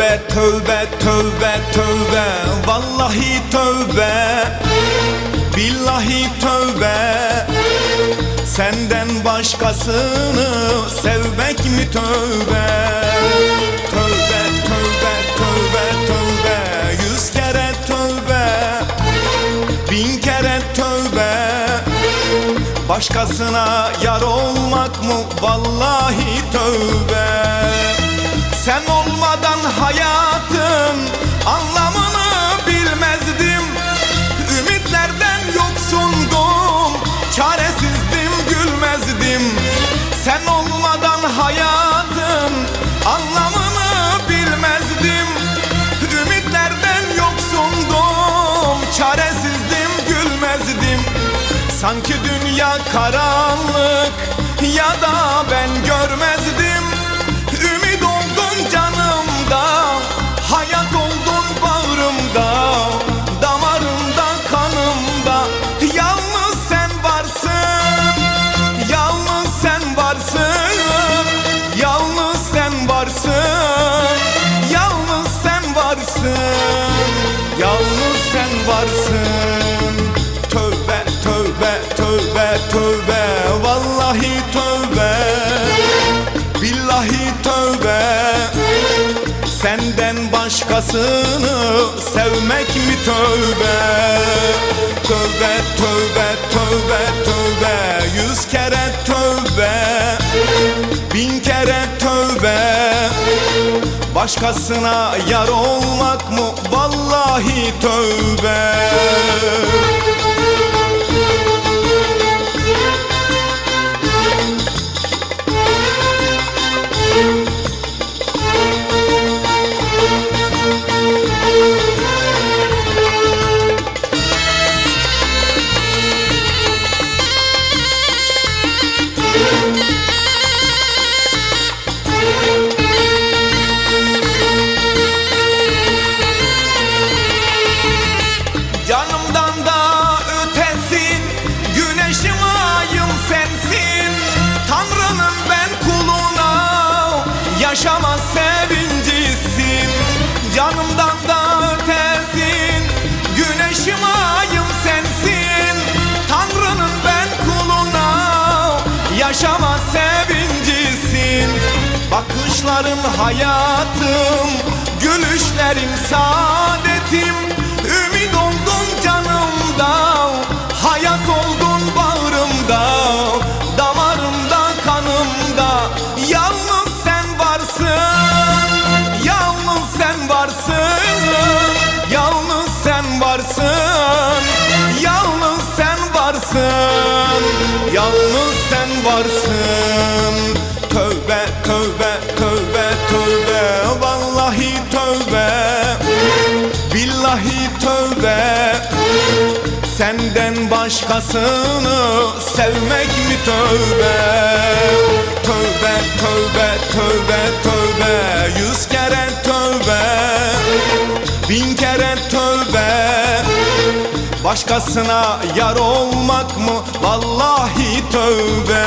Tövbe tövbe tövbe tövbe. Vallahi tövbe. Billahi tövbe. Senden başkasını sevmek mi tövbe? Tövbe tövbe tövbe tövbe. Yüz kere tövbe. Bin kere tövbe. Başkasına yar olmak mı? Vallahi tövbe. Sen olmadan hayatın anlamını bilmezdim. Ümitlerden yoksundum çaresizdim gülmezdim. Sen olmadan hayatın anlamını bilmezdim. Ümitlerden yoksundum çaresizdim gülmezdim. Sanki dünya karanlık ya da ben görmezdim sen varsın Tövbe tövbe tövbe tövbe. Vallahi tövbe. Billahi tövbe. Senden başkasını sevmek mi tövbe? Tövbe tövbe tövbe tövbe. Yüz kere tövbe Başkasına yar olmak mı? Vallahi tövbe Tanrı'nın ben kuluna Yaşama sevincisin. Canımdan da ötesin Güneşim ayım sensin. Tanrı'nın ben kuluna Yaşama sevincisin. Bakışların hayatım Gülüşlerin saadetim. Ümit oldun canımda Hayat oldun varsın Yalnız sen varsın Yalnız sen varsın Yalnız sen varsın. Tövbe tövbe tövbe tövbe Vallahi tövbe Billahi tövbe Senden başkasını sevmek mi? Tövbe Tövbe tövbe tövbe tövbe. Yüz kere tövbe Bin kere tövbe. Başkasına yar olmak mı? Vallahi tövbe